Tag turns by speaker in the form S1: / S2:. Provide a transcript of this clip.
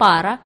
S1: пара.